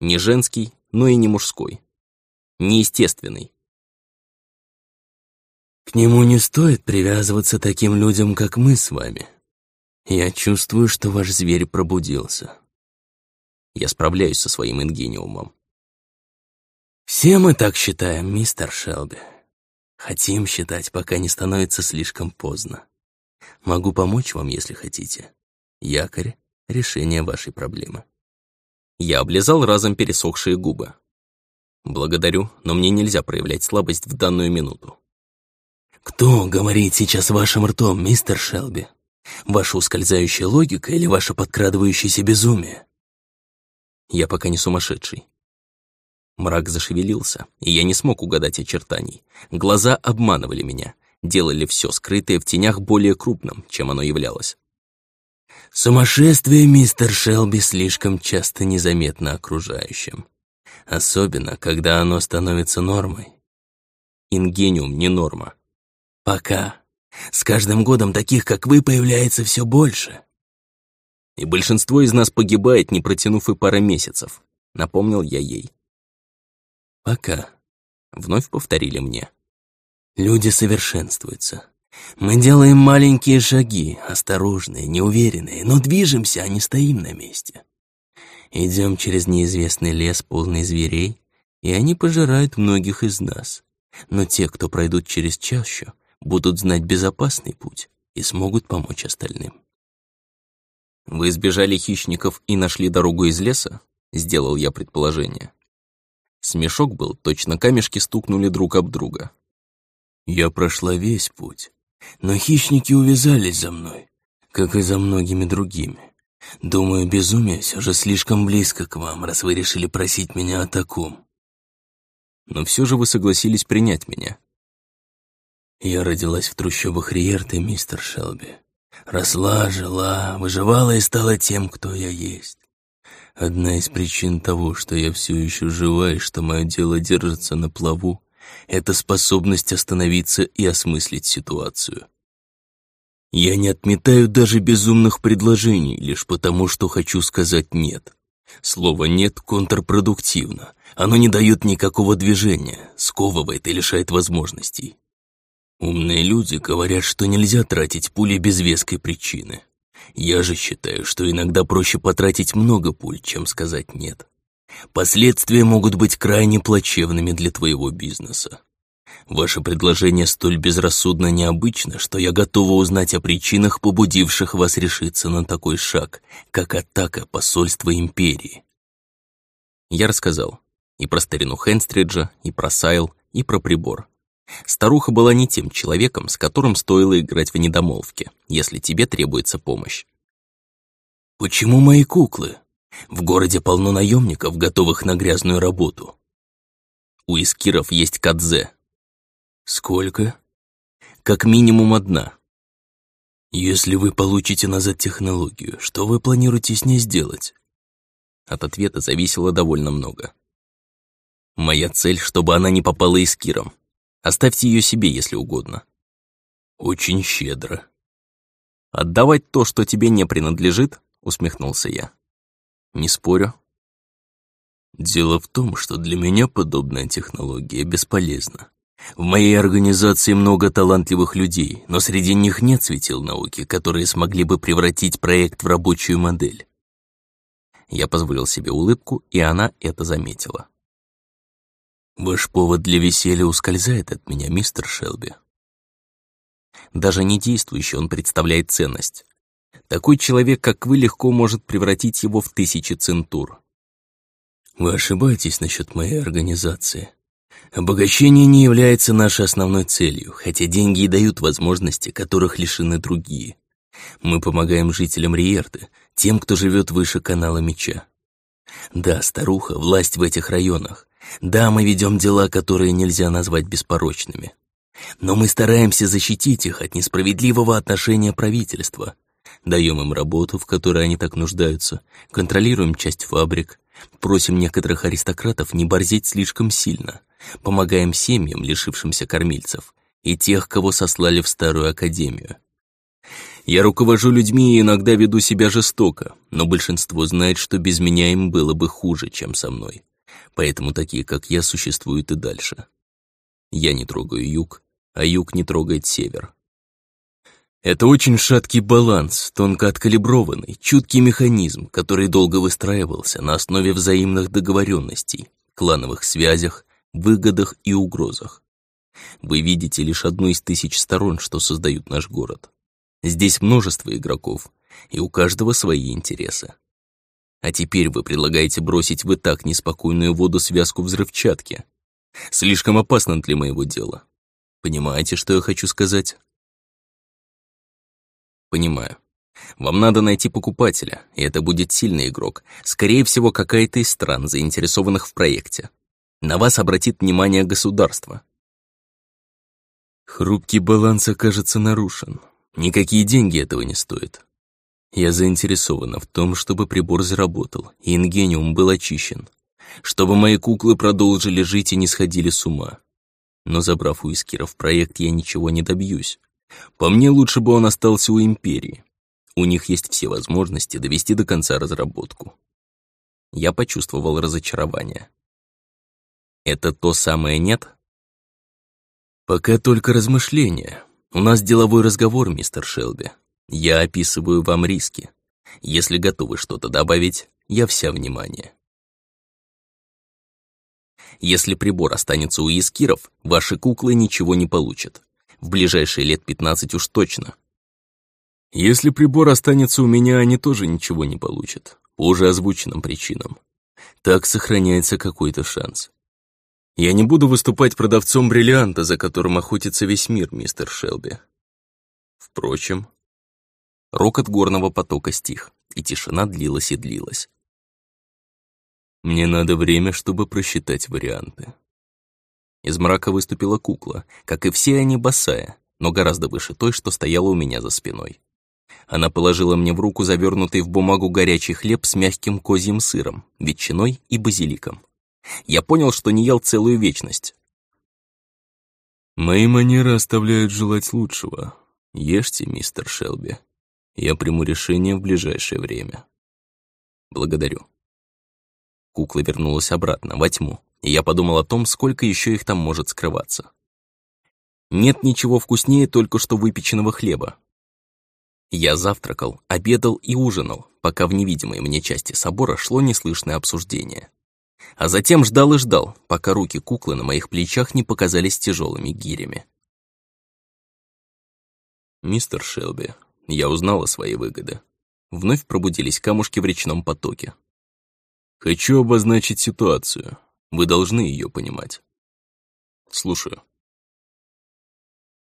Не женский, но и не мужской. Неестественный. К нему не стоит привязываться таким людям, как мы с вами. Я чувствую, что ваш зверь пробудился. Я справляюсь со своим ингениумом. Все мы так считаем, мистер Шелби. Хотим считать, пока не становится слишком поздно. Могу помочь вам, если хотите. Якорь решение вашей проблемы. Я облизал разом пересохшие губы. Благодарю, но мне нельзя проявлять слабость в данную минуту. «Кто говорит сейчас вашим ртом, мистер Шелби? Ваша ускользающая логика или ваше подкрадывающееся безумие?» «Я пока не сумасшедший». Мрак зашевелился, и я не смог угадать очертаний. Глаза обманывали меня, делали все скрытое в тенях более крупным, чем оно являлось. Сумасшествие, мистер Шелби, слишком часто незаметно окружающим. Особенно, когда оно становится нормой. Ингениум не норма. Пока. С каждым годом таких, как вы, появляется все больше. И большинство из нас погибает, не протянув и пара месяцев, напомнил я ей. Пока. Вновь повторили мне. Люди совершенствуются. Мы делаем маленькие шаги, осторожные, неуверенные, но движемся, а не стоим на месте. Идем через неизвестный лес, полный зверей, и они пожирают многих из нас. Но те, кто пройдут через чащу, будут знать безопасный путь и смогут помочь остальным. «Вы избежали хищников и нашли дорогу из леса?» — сделал я предположение. Смешок был, точно камешки стукнули друг об друга. «Я прошла весь путь, но хищники увязались за мной, как и за многими другими. Думаю, безумие все же слишком близко к вам, раз вы решили просить меня о таком. Но все же вы согласились принять меня. Я родилась в трущобах Риерты, мистер Шелби. Росла, жила, выживала и стала тем, кто я есть. Одна из причин того, что я все еще жива и что мое дело держится на плаву, это способность остановиться и осмыслить ситуацию. Я не отметаю даже безумных предложений, лишь потому, что хочу сказать «нет». Слово «нет» контрпродуктивно. Оно не дает никакого движения, сковывает и лишает возможностей. Умные люди говорят, что нельзя тратить пули без веской причины. Я же считаю, что иногда проще потратить много пуль, чем сказать «нет». Последствия могут быть крайне плачевными для твоего бизнеса. Ваше предложение столь безрассудно необычно, что я готова узнать о причинах, побудивших вас решиться на такой шаг, как атака посольства империи. Я рассказал и про старину Хенстриджа, и про Сайл, и про прибор. Старуха была не тем человеком, с которым стоило играть в недомолвки, если тебе требуется помощь. «Почему мои куклы?» В городе полно наемников, готовых на грязную работу. У искиров есть кадзе. Сколько? Как минимум одна. Если вы получите назад технологию, что вы планируете с ней сделать? От ответа зависело довольно много. Моя цель, чтобы она не попала искирам. Оставьте ее себе, если угодно. Очень щедро. Отдавать то, что тебе не принадлежит, усмехнулся я. Не спорю. Дело в том, что для меня подобная технология бесполезна. В моей организации много талантливых людей, но среди них нет светил науки, которые смогли бы превратить проект в рабочую модель. Я позволил себе улыбку, и она это заметила. Ваш повод для веселья ускользает от меня, мистер Шелби. Даже не действующий он представляет ценность. Такой человек, как вы, легко может превратить его в тысячи центур. Вы ошибаетесь насчет моей организации. Обогащение не является нашей основной целью, хотя деньги и дают возможности, которых лишены другие. Мы помогаем жителям Риерты, тем, кто живет выше канала меча. Да, старуха, власть в этих районах. Да, мы ведем дела, которые нельзя назвать беспорочными. Но мы стараемся защитить их от несправедливого отношения правительства, даем им работу, в которой они так нуждаются, контролируем часть фабрик, просим некоторых аристократов не борзеть слишком сильно, помогаем семьям, лишившимся кормильцев, и тех, кого сослали в старую академию. Я руковожу людьми и иногда веду себя жестоко, но большинство знает, что без меня им было бы хуже, чем со мной. Поэтому такие, как я, существуют и дальше. Я не трогаю юг, а юг не трогает север. Это очень шаткий баланс, тонко откалиброванный, чуткий механизм, который долго выстраивался на основе взаимных договоренностей, клановых связях, выгодах и угрозах. Вы видите лишь одну из тысяч сторон, что создают наш город. Здесь множество игроков, и у каждого свои интересы. А теперь вы предлагаете бросить в и так неспокойную воду связку взрывчатки. Слишком опасно для моего дела. Понимаете, что я хочу сказать? Понимаю. Вам надо найти покупателя, и это будет сильный игрок. Скорее всего, какая-то из стран, заинтересованных в проекте. На вас обратит внимание государство. Хрупкий баланс окажется нарушен. Никакие деньги этого не стоят. Я заинтересована в том, чтобы прибор заработал, и ингениум был очищен. Чтобы мои куклы продолжили жить и не сходили с ума. Но забрав у Искиров проект, я ничего не добьюсь. По мне, лучше бы он остался у Империи. У них есть все возможности довести до конца разработку. Я почувствовал разочарование. Это то самое «нет»? Пока только размышления. У нас деловой разговор, мистер Шелби. Я описываю вам риски. Если готовы что-то добавить, я вся внимание. Если прибор останется у Искиров, ваши куклы ничего не получат. В ближайшие лет 15 уж точно. Если прибор останется у меня, они тоже ничего не получат. По уже озвученным причинам. Так сохраняется какой-то шанс. Я не буду выступать продавцом бриллианта, за которым охотится весь мир, мистер Шелби. Впрочем, рокот горного потока стих, и тишина длилась и длилась. Мне надо время, чтобы просчитать варианты. Из мрака выступила кукла, как и все они босая, но гораздо выше той, что стояла у меня за спиной. Она положила мне в руку завернутый в бумагу горячий хлеб с мягким козьим сыром, ветчиной и базиликом. Я понял, что не ел целую вечность. «Мои манеры оставляют желать лучшего. Ешьте, мистер Шелби. Я приму решение в ближайшее время». «Благодарю». Кукла вернулась обратно, во тьму, и я подумал о том, сколько еще их там может скрываться. Нет ничего вкуснее только что выпеченного хлеба, я завтракал, обедал и ужинал, пока в невидимой мне части собора шло неслышное обсуждение. А затем ждал и ждал, пока руки куклы на моих плечах не показались тяжелыми гирями. «Мистер Шелби, я узнал о своей выгоде. Вновь пробудились камушки в речном потоке. Хочу обозначить ситуацию. Вы должны ее понимать. Слушаю.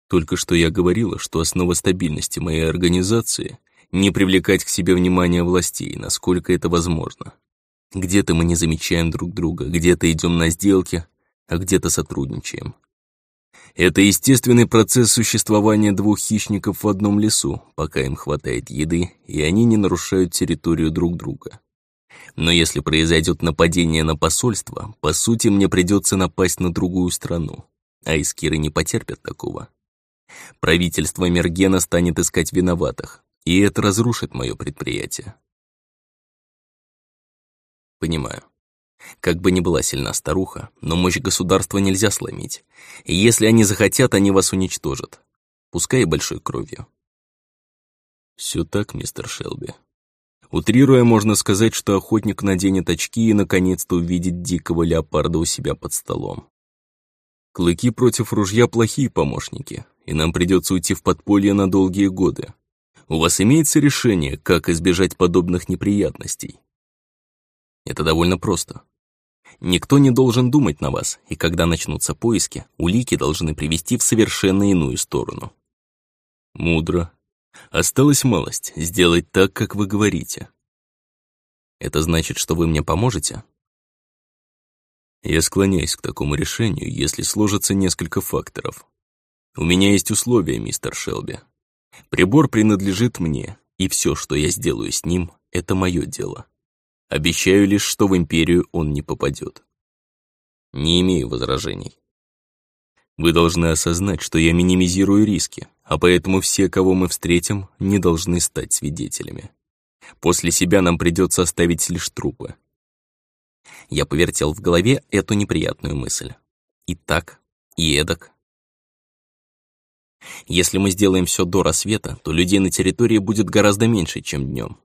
Только что я говорила, что основа стабильности моей организации — не привлекать к себе внимание властей, насколько это возможно. Где-то мы не замечаем друг друга, где-то идем на сделки, а где-то сотрудничаем. Это естественный процесс существования двух хищников в одном лесу, пока им хватает еды, и они не нарушают территорию друг друга. Но если произойдет нападение на посольство, по сути, мне придется напасть на другую страну, а искиры не потерпят такого. Правительство Мергена станет искать виноватых, и это разрушит мое предприятие. Понимаю. Как бы ни была сильна старуха, но мощь государства нельзя сломить. И если они захотят, они вас уничтожат. Пускай и большой кровью. Все так, мистер Шелби. Утрируя, можно сказать, что охотник наденет очки и наконец-то увидит дикого леопарда у себя под столом. Клыки против ружья плохие помощники, и нам придется уйти в подполье на долгие годы. У вас имеется решение, как избежать подобных неприятностей? Это довольно просто. Никто не должен думать на вас, и когда начнутся поиски, улики должны привести в совершенно иную сторону. Мудро. Осталась малость, сделать так, как вы говорите. Это значит, что вы мне поможете? Я склоняюсь к такому решению, если сложится несколько факторов. У меня есть условия, мистер Шелби. Прибор принадлежит мне, и все, что я сделаю с ним, это мое дело. Обещаю лишь, что в Империю он не попадет. Не имею возражений. Вы должны осознать, что я минимизирую риски, а поэтому все, кого мы встретим, не должны стать свидетелями. После себя нам придется оставить лишь трупы. Я повертел в голове эту неприятную мысль. И так, и эдак, если мы сделаем все до рассвета, то людей на территории будет гораздо меньше, чем днем.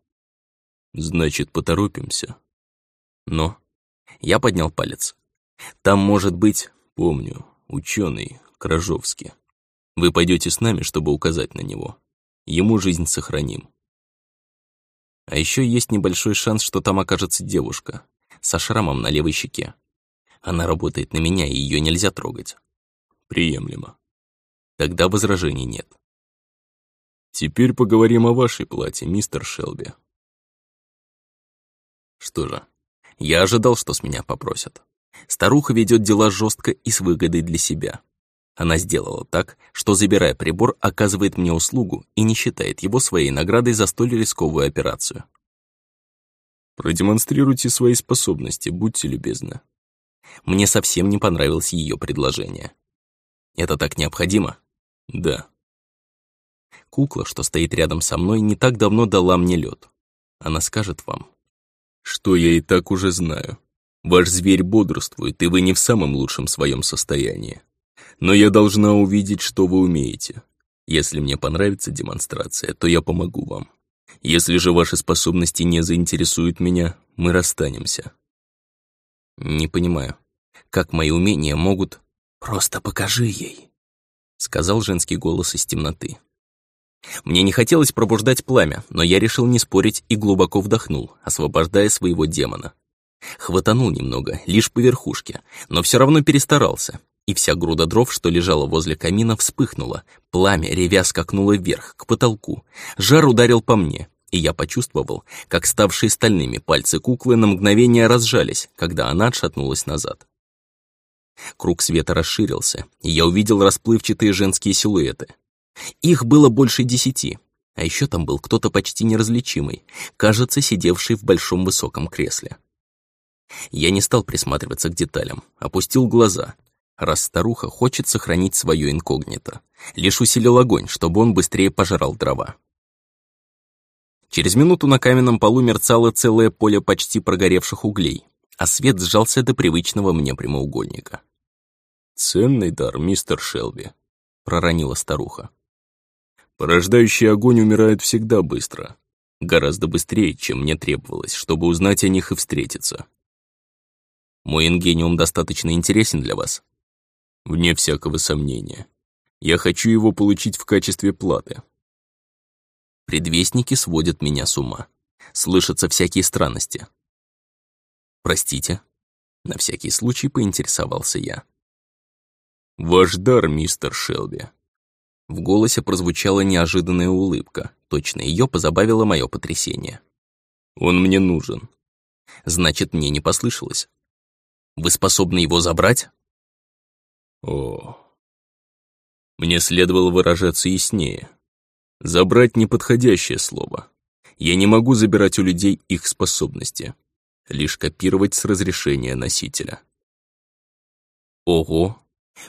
Значит, поторопимся. Но я поднял палец. Там может быть, помню, ученый Кражовский. Вы пойдете с нами, чтобы указать на него. Ему жизнь сохраним. А еще есть небольшой шанс, что там окажется девушка со шрамом на левой щеке. Она работает на меня, и ее нельзя трогать. Приемлемо. Тогда возражений нет. Теперь поговорим о вашей плате, мистер Шелби. Что же, я ожидал, что с меня попросят. Старуха ведет дела жестко и с выгодой для себя. Она сделала так, что, забирая прибор, оказывает мне услугу и не считает его своей наградой за столь рисковую операцию. Продемонстрируйте свои способности, будьте любезны. Мне совсем не понравилось ее предложение. Это так необходимо? Да. Кукла, что стоит рядом со мной, не так давно дала мне лед. Она скажет вам. Что я и так уже знаю. Ваш зверь бодрствует, и вы не в самом лучшем своем состоянии. Но я должна увидеть, что вы умеете. Если мне понравится демонстрация, то я помогу вам. Если же ваши способности не заинтересуют меня, мы расстанемся. Не понимаю, как мои умения могут... Просто покажи ей, сказал женский голос из темноты. Мне не хотелось пробуждать пламя, но я решил не спорить и глубоко вдохнул, освобождая своего демона. Хватанул немного, лишь по верхушке, но все равно перестарался, и вся груда дров, что лежала возле камина, вспыхнула. Пламя, ревя, скакнуло вверх, к потолку. Жар ударил по мне, и я почувствовал, как ставшие стальными пальцы куклы на мгновение разжались, когда она отшатнулась назад. Круг света расширился, и я увидел расплывчатые женские силуэты. Их было больше десяти, а еще там был кто-то почти неразличимый, кажется, сидевший в большом высоком кресле. Я не стал присматриваться к деталям, опустил глаза. Раз старуха хочет сохранить свое инкогнито, лишь усилил огонь, чтобы он быстрее пожрал дрова. Через минуту на каменном полу мерцало целое поле почти прогоревших углей, а свет сжался до привычного мне прямоугольника. «Ценный дар, мистер Шелби», — проронила старуха. Порождающий огонь умирает всегда быстро. Гораздо быстрее, чем мне требовалось, чтобы узнать о них и встретиться. Мой ингениум достаточно интересен для вас? Вне всякого сомнения. Я хочу его получить в качестве платы. Предвестники сводят меня с ума. Слышатся всякие странности. Простите. На всякий случай поинтересовался я. Ваш дар, мистер Шелби. В голосе прозвучала неожиданная улыбка. Точно ее позабавило мое потрясение. «Он мне нужен». «Значит, мне не послышалось. Вы способны его забрать?» «О, мне следовало выражаться яснее. Забрать — неподходящее слово. Я не могу забирать у людей их способности, лишь копировать с разрешения носителя». «Ого,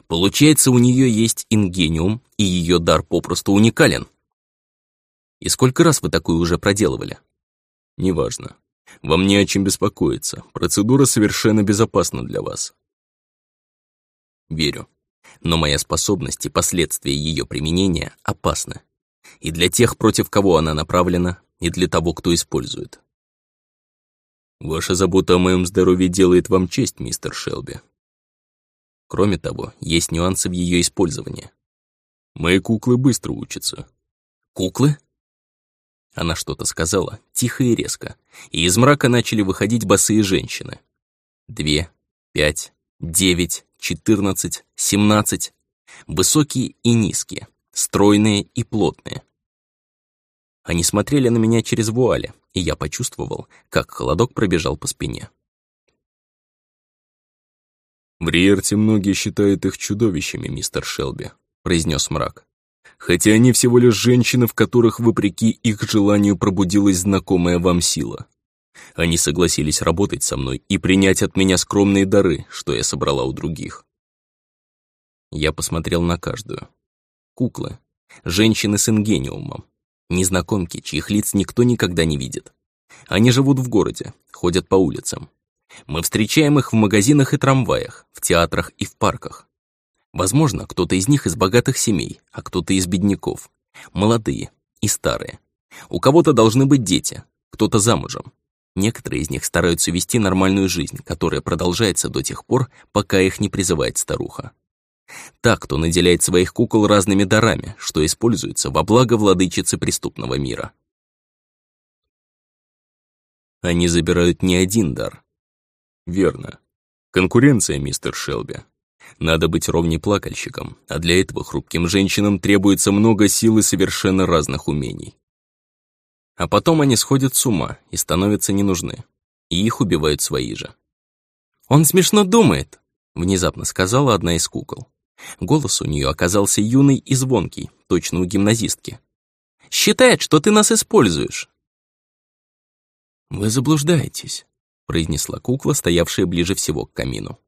Получается, у нее есть ингениум, и ее дар попросту уникален. И сколько раз вы такое уже проделывали? Неважно. Вам не о чем беспокоиться. Процедура совершенно безопасна для вас. Верю. Но моя способность и последствия ее применения опасны. И для тех, против кого она направлена, и для того, кто использует. Ваша забота о моем здоровье делает вам честь, мистер Шелби. Кроме того, есть нюансы в ее использовании. Мои куклы быстро учатся. Куклы? Она что-то сказала, тихо и резко, и из мрака начали выходить босые женщины. Две, пять, девять, четырнадцать, семнадцать. Высокие и низкие, стройные и плотные. Они смотрели на меня через вуали, и я почувствовал, как холодок пробежал по спине. «В Риерте многие считают их чудовищами, мистер Шелби», — произнес мрак. «Хотя они всего лишь женщины, в которых, вопреки их желанию, пробудилась знакомая вам сила. Они согласились работать со мной и принять от меня скромные дары, что я собрала у других». Я посмотрел на каждую. Куклы. Женщины с ингениумом. Незнакомки, чьих лиц никто никогда не видит. Они живут в городе, ходят по улицам. Мы встречаем их в магазинах и трамваях, в театрах и в парках. Возможно, кто-то из них из богатых семей, а кто-то из бедняков. Молодые и старые. У кого-то должны быть дети, кто-то замужем. Некоторые из них стараются вести нормальную жизнь, которая продолжается до тех пор, пока их не призывает старуха. Так, кто наделяет своих кукол разными дарами, что используется во благо владычицы преступного мира. Они забирают не один дар, Верно. Конкуренция, мистер Шелби. Надо быть ровней плакальщиком, а для этого хрупким женщинам требуется много сил и совершенно разных умений. А потом они сходят с ума и становятся не нужны. И их убивают свои же. «Он смешно думает», — внезапно сказала одна из кукол. Голос у нее оказался юный и звонкий, точно у гимназистки. «Считает, что ты нас используешь». «Вы заблуждаетесь», — произнесла кукла, стоявшая ближе всего к камину.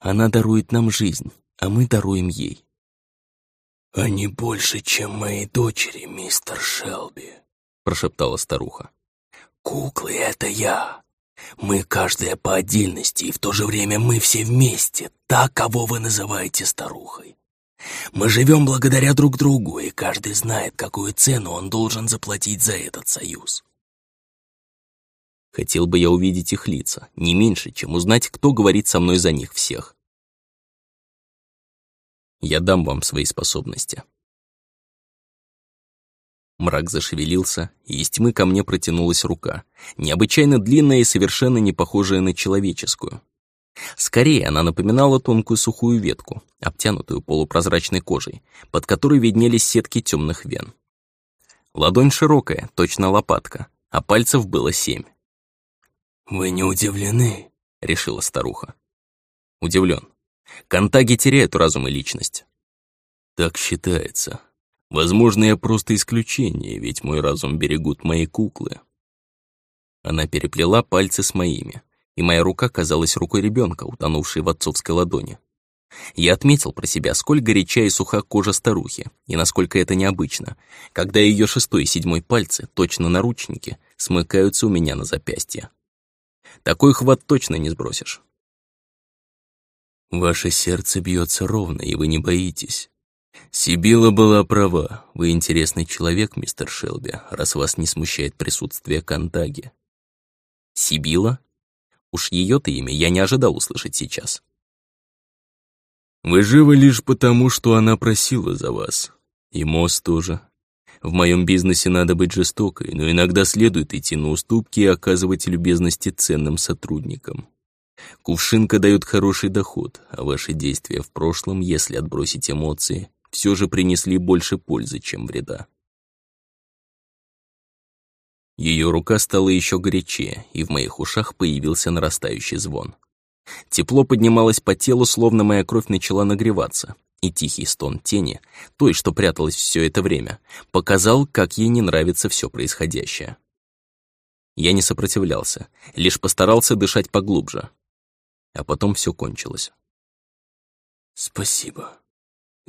«Она дарует нам жизнь, а мы даруем ей». «Они больше, чем мои дочери, мистер Шелби», — прошептала старуха. «Куклы — это я. Мы каждая по отдельности, и в то же время мы все вместе, та, кого вы называете старухой. Мы живем благодаря друг другу, и каждый знает, какую цену он должен заплатить за этот союз. Хотел бы я увидеть их лица, не меньше, чем узнать, кто говорит со мной за них всех. Я дам вам свои способности. Мрак зашевелился, и из тьмы ко мне протянулась рука, необычайно длинная и совершенно не похожая на человеческую. Скорее, она напоминала тонкую сухую ветку, обтянутую полупрозрачной кожей, под которой виднелись сетки темных вен. Ладонь широкая, точно лопатка, а пальцев было семь. «Вы не удивлены?» — решила старуха. Удивлен. Контаги теряют разум и личность. Так считается, Возможно, я просто исключение, ведь мой разум берегут мои куклы. Она переплела пальцы с моими, и моя рука казалась рукой ребенка, утонувшей в отцовской ладони. Я отметил про себя, сколь горяча и суха кожа старухи, и насколько это необычно, когда ее шестой и седьмой пальцы, точно наручники, смыкаются у меня на запястье. Такой хват точно не сбросишь. Ваше сердце бьется ровно, и вы не боитесь. Сибила была права. Вы интересный человек, мистер Шелби, раз вас не смущает присутствие Кантаги. Сибила? Уж ее-то имя я не ожидал услышать сейчас. Вы живы лишь потому, что она просила за вас. И Мосс тоже. В моем бизнесе надо быть жестокой, но иногда следует идти на уступки и оказывать любезности ценным сотрудникам. Кувшинка дает хороший доход, а ваши действия в прошлом, если отбросить эмоции, все же принесли больше пользы, чем вреда. Ее рука стала еще горячее, и в моих ушах появился нарастающий звон. Тепло поднималось по телу, словно моя кровь начала нагреваться, и тихий стон тени, той, что пряталась все это время, показал, как ей не нравится все происходящее. Я не сопротивлялся, лишь постарался дышать поглубже. А потом все кончилось. «Спасибо»,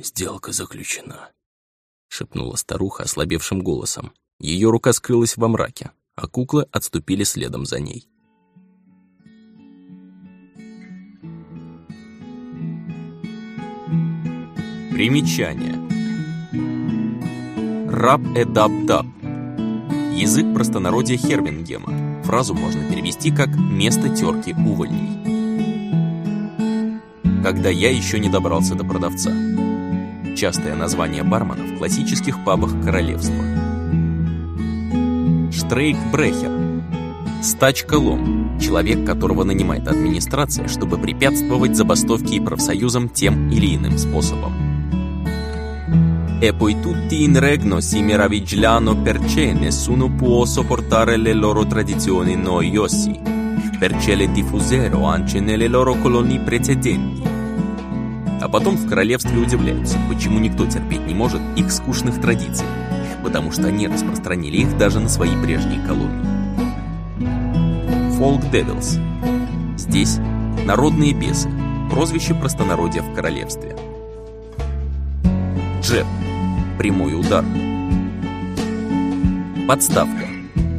«Сделка заключена», — шепнула старуха ослабевшим голосом. Ее рука скрылась во мраке, а куклы отступили следом за ней. Примечание. Раб-эдаб-даб. Язык простонародья Хервингема. Фразу можно перевести как «место терки увальней». Когда я еще не добрался до продавца частое название бармена в классических пабах королевства. Штрейкбрехер. Стачколом. Человек, которого нанимает администрация, чтобы препятствовать забастовке и профсоюзам тем или иным способом. E poi tutti in regno si meravigliano perché nessuno può sopportare le loro tradizioni noiosi, perché le diffusero anche nelle loro colonie precedenti. А потом в королевстве удивляются, почему никто терпеть не может их скучных традиций, потому что они распространили их даже на свои прежние колонии. Folk Devils. Здесь народные бесы, прозвище простонародья в королевстве. Джеб. Прямой удар. Подставка.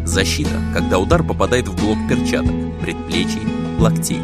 Защита, когда удар попадает в блок перчаток, предплечий, локтей.